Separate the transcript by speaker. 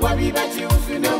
Speaker 1: wabibati usino